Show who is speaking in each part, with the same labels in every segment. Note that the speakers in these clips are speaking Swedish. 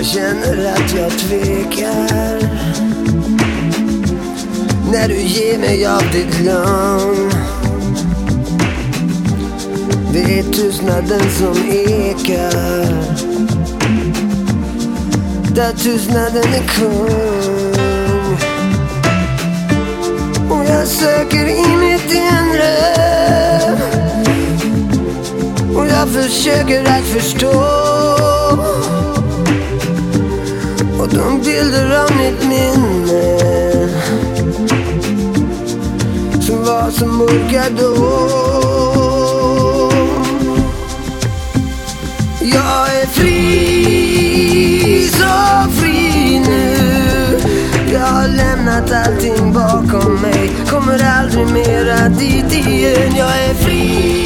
Speaker 1: Jag känner att jag tvekar. När du ger mig av ditt lugn. Det är tystnaden som ekar. Där tystnaden är kung. Och jag söker i mitt inre. Och jag försöker att förstå de bilder av mitt minne Som var så mörka då Jag är fri, så fri nu. Jag har lämnat allting bakom mig. Kommer aldrig mera dit igen. Jag är fri,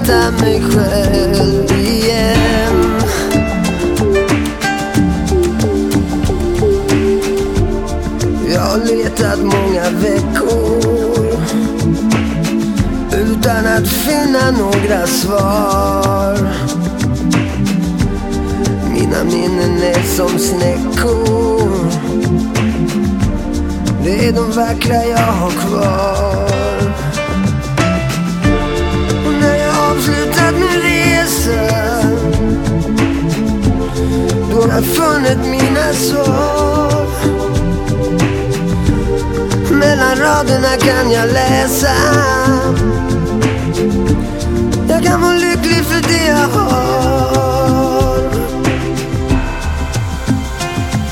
Speaker 1: hitta mig själv igen. Jag har letat många veckor utan att finna några svar. Mina minnen är som snäckor. Det är de vackra jag har kvar. Då har funnit mina sår. mellan raderna kan jag läsa. Jag kan vara lycklig för det jag har.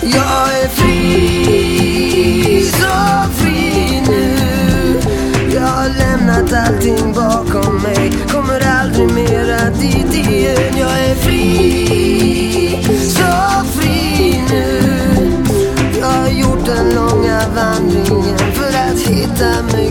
Speaker 1: Jag är fri, så fri nu. Jag har lämnat allting bakom Pamiętamy,